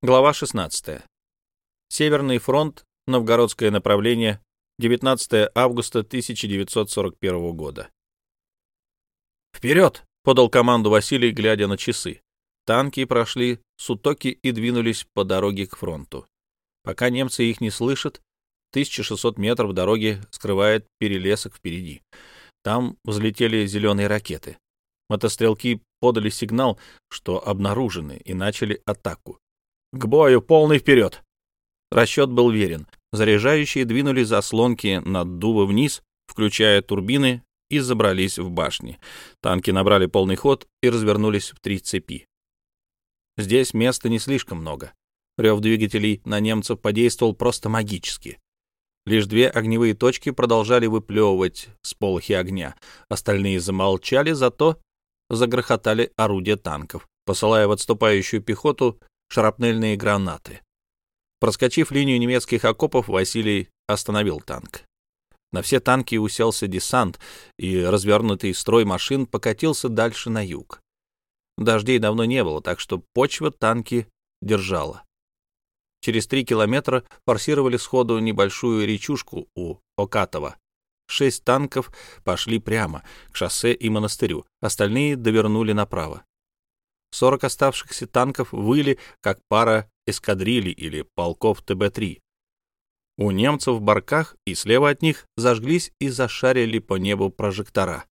Глава 16. Северный фронт, Новгородское направление, 19 августа 1941 года. «Вперед!» — подал команду Василий, глядя на часы. Танки прошли сутоки и двинулись по дороге к фронту. Пока немцы их не слышат, 1600 метров дороги скрывает перелесок впереди. Там взлетели зеленые ракеты. Мотострелки подали сигнал, что обнаружены, и начали атаку. К бою, полный вперед! Расчет был верен. Заряжающие двинули заслонки над дува вниз, включая турбины, и забрались в башни. Танки набрали полный ход и развернулись в три цепи. Здесь места не слишком много. Рев двигателей на немцев подействовал просто магически. Лишь две огневые точки продолжали выплевывать сполохи огня. Остальные замолчали, зато загрохотали орудия танков, посылая в отступающую пехоту шрапнельные гранаты. Проскочив линию немецких окопов, Василий остановил танк. На все танки уселся десант, и развернутый строй машин покатился дальше на юг. Дождей давно не было, так что почва танки держала. Через три километра форсировали сходу небольшую речушку у Окатова. Шесть танков пошли прямо к шоссе и монастырю, остальные довернули направо. Сорок оставшихся танков выли, как пара эскадрилий или полков ТБ-3. У немцев в барках и слева от них зажглись и зашарили по небу прожектора.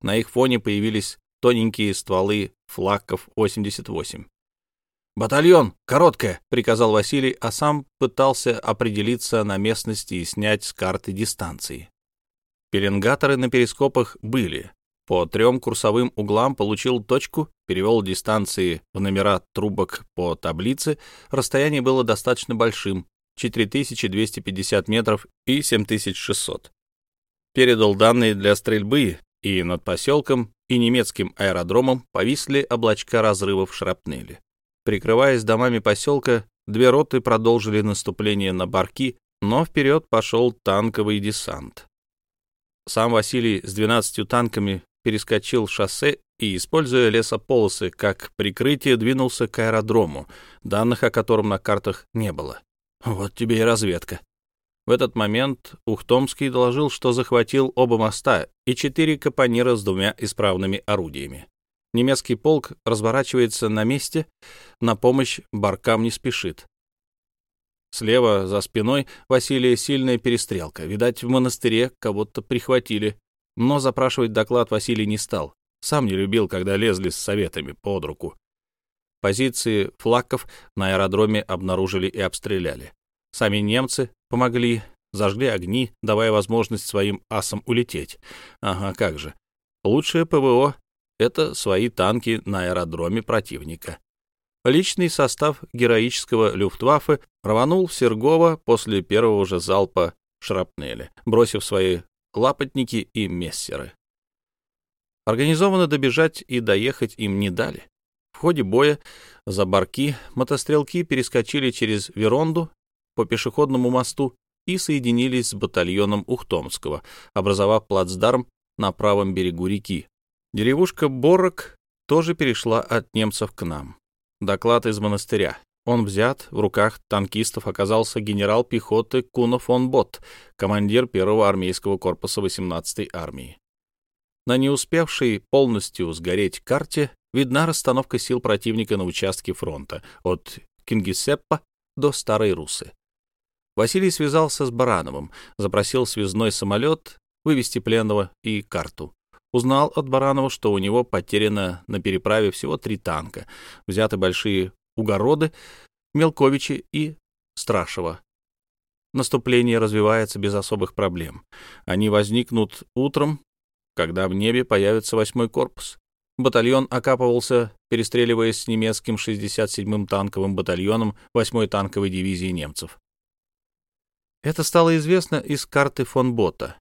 На их фоне появились тоненькие стволы флаков 88. «Батальон! Короткая!» — приказал Василий, а сам пытался определиться на местности и снять с карты дистанции. Пеленгаторы на перископах были, по трем курсовым углам получил точку, перевел дистанции в номера трубок по таблице. Расстояние было достаточно большим — 4250 метров и 7600. Передал данные для стрельбы, и над поселком и немецким аэродромом повисли облачка разрывов шрапнели. Прикрываясь домами поселка, две роты продолжили наступление на барки, но вперед пошел танковый десант. Сам Василий с 12 танками перескочил шоссе и, используя лесополосы как прикрытие, двинулся к аэродрому, данных о котором на картах не было. Вот тебе и разведка. В этот момент Ухтомский доложил, что захватил оба моста и четыре капонира с двумя исправными орудиями. Немецкий полк разворачивается на месте, на помощь баркам не спешит. Слева, за спиной Василия, сильная перестрелка. Видать, в монастыре кого-то прихватили. Но запрашивать доклад Василий не стал. Сам не любил, когда лезли с советами под руку. Позиции флаков на аэродроме обнаружили и обстреляли. Сами немцы помогли, зажгли огни, давая возможность своим асам улететь. Ага, как же. Лучшее ПВО — это свои танки на аэродроме противника. Личный состав героического Люфтваффе рванул в Сергово после первого же залпа шрапнели, бросив свои лапотники и мессеры. Организованно добежать и доехать им не дали. В ходе боя за барки мотострелки перескочили через Веронду по пешеходному мосту и соединились с батальоном Ухтомского, образовав плацдарм на правом берегу реки. Деревушка Борок тоже перешла от немцев к нам. Доклад из монастыря. Он взят, в руках танкистов оказался генерал пехоты Куно фон Бот, командир первого армейского корпуса 18-й армии. На не успевшей полностью сгореть карте видна расстановка сил противника на участке фронта от Кингисеппа до Старой Русы. Василий связался с Барановым, запросил связной самолет, вывести пленного и карту. Узнал от Баранова, что у него потеряно на переправе всего три танка, взяты большие Угороды, Мелковичи и Страшева. Наступление развивается без особых проблем. Они возникнут утром, когда в небе появится восьмой корпус. Батальон окапывался, перестреливаясь с немецким 67-м танковым батальоном 8-й танковой дивизии немцев. Это стало известно из карты фон Бота.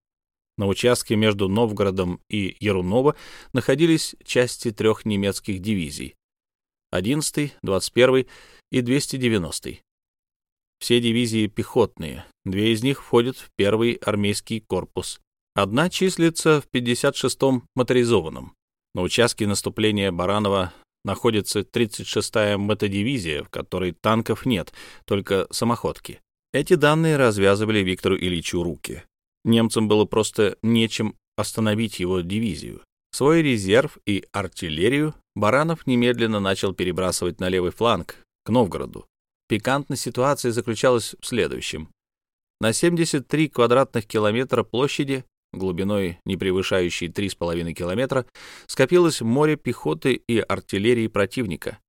На участке между Новгородом и Яруново находились части трех немецких дивизий 11, 21 и 290. Все дивизии пехотные, две из них входят в первый армейский корпус. Одна числится в 56-м моторизованном. На участке наступления Баранова находится 36-я мотодивизия, в которой танков нет, только самоходки. Эти данные развязывали Виктору Ильичу руки. Немцам было просто нечем остановить его дивизию. Свой резерв и артиллерию Баранов немедленно начал перебрасывать на левый фланг, к Новгороду. Пикантность ситуации заключалась в следующем. На 73 квадратных километра площади, глубиной не превышающей 3,5 километра, скопилось море пехоты и артиллерии противника,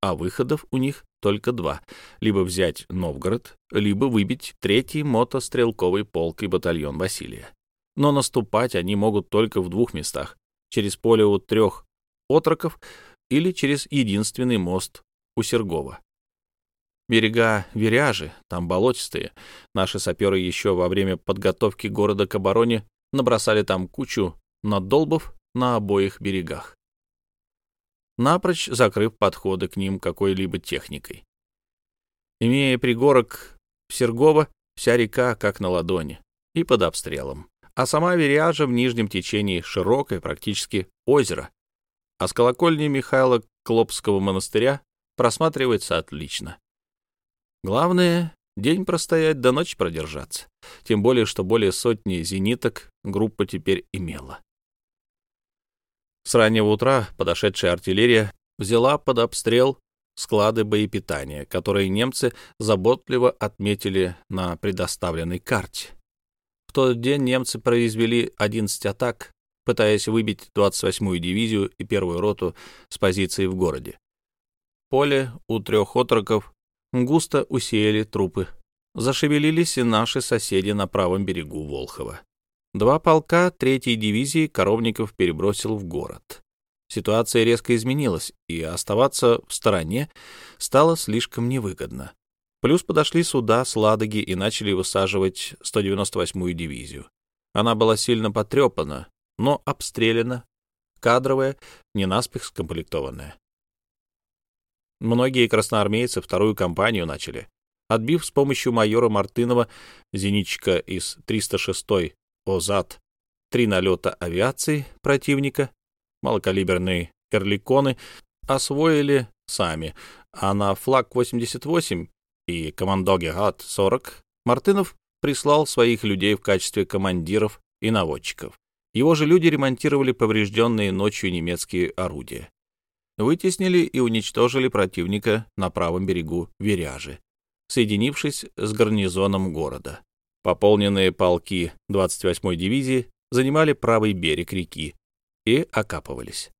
а выходов у них только два — либо взять Новгород, либо выбить третий мотострелковый полк и батальон Василия. Но наступать они могут только в двух местах — через поле у трех отроков или через единственный мост у Сергова. Берега Веряжи, там болотистые. Наши саперы еще во время подготовки города к обороне набросали там кучу надолбов на обоих берегах, напрочь закрыв подходы к ним какой-либо техникой. Имея пригорок Сергова, вся река как на ладони и под обстрелом, а сама Веряжа в нижнем течении широкое, практически озеро, а с колокольни Михаила Клопского монастыря просматривается отлично. Главное — день простоять до ночи продержаться, тем более, что более сотни зениток группа теперь имела. С раннего утра подошедшая артиллерия взяла под обстрел склады боепитания, которые немцы заботливо отметили на предоставленной карте. В тот день немцы произвели 11 атак, пытаясь выбить 28-ю дивизию и первую роту с позиции в городе. Поле у трех отроков густо усеяли трупы. Зашевелились и наши соседи на правом берегу Волхова. Два полка третьей дивизии Коровников перебросил в город. Ситуация резко изменилась, и оставаться в стороне стало слишком невыгодно. Плюс подошли суда с Ладоги и начали высаживать 198-ю дивизию. Она была сильно потрепана, но обстреляна, кадровая, не наспех скомплектованная. Многие красноармейцы вторую кампанию начали, отбив с помощью майора Мартынова, зенитчика из 306-й ОЗАТ, три налета авиации противника, малокалиберные эрликоны освоили сами, а на флаг 88 и командоге ГАТ-40 Мартынов прислал своих людей в качестве командиров и наводчиков. Его же люди ремонтировали поврежденные ночью немецкие орудия. Вытеснили и уничтожили противника на правом берегу Веряжи, соединившись с гарнизоном города. Пополненные полки 28-й дивизии занимали правый берег реки и окапывались.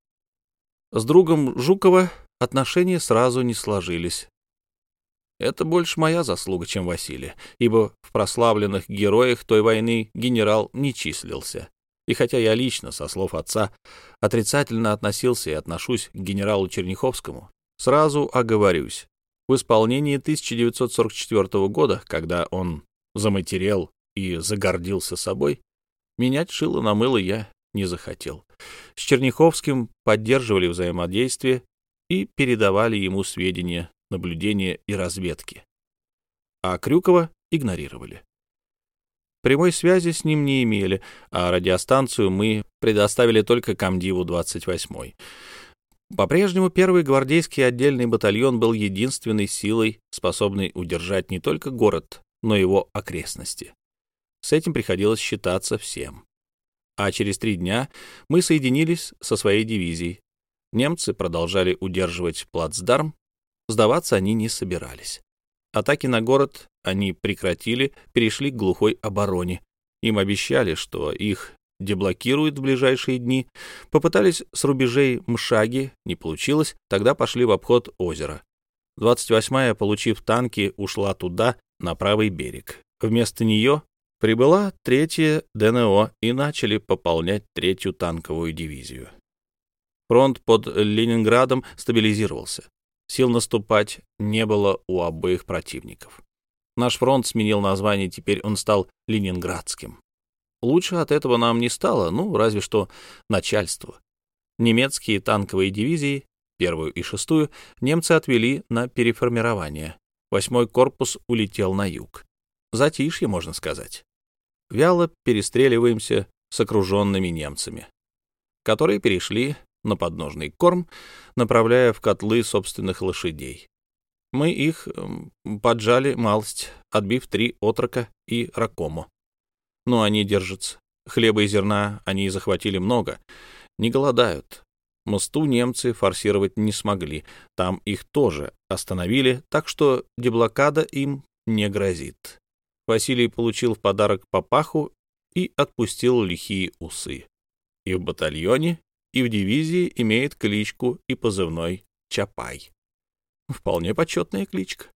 С другом Жукова отношения сразу не сложились. Это больше моя заслуга, чем Василия, ибо в прославленных героях той войны генерал не числился. И хотя я лично, со слов отца, отрицательно относился и отношусь к генералу Черняховскому, сразу оговорюсь. В исполнении 1944 года, когда он заматерел и загордился собой, менять шило на мыло я не захотел. С Черняховским поддерживали взаимодействие и передавали ему сведения, наблюдения и разведки. А Крюкова игнорировали. Прямой связи с ним не имели, а радиостанцию мы предоставили только комдиву 28-й. По-прежнему первый гвардейский отдельный батальон был единственной силой, способной удержать не только город, но и его окрестности. С этим приходилось считаться всем. А через три дня мы соединились со своей дивизией. Немцы продолжали удерживать плацдарм, сдаваться они не собирались. Атаки на город они прекратили, перешли к глухой обороне. Им обещали, что их деблокируют в ближайшие дни. Попытались с рубежей Мшаги, не получилось, тогда пошли в обход озера. 28-я, получив танки, ушла туда, на правый берег. Вместо нее прибыла третья ДНО и начали пополнять третью танковую дивизию. Фронт под Ленинградом стабилизировался. Сил наступать не было у обоих противников. Наш фронт сменил название, теперь он стал Ленинградским. Лучше от этого нам не стало, ну, разве что начальство. Немецкие танковые дивизии, первую и шестую, немцы отвели на переформирование. Восьмой корпус улетел на юг. Затишье, можно сказать. Вяло перестреливаемся с окруженными немцами, которые перешли на подножный корм, направляя в котлы собственных лошадей. Мы их поджали малость, отбив три отрока и ракому. Но они держатся. Хлеба и зерна они захватили много. Не голодают. Мосту немцы форсировать не смогли. Там их тоже остановили, так что деблокада им не грозит. Василий получил в подарок папаху и отпустил лихие усы. И в батальоне, и в дивизии имеет кличку и позывной Чапай. Вполне почетная кличка.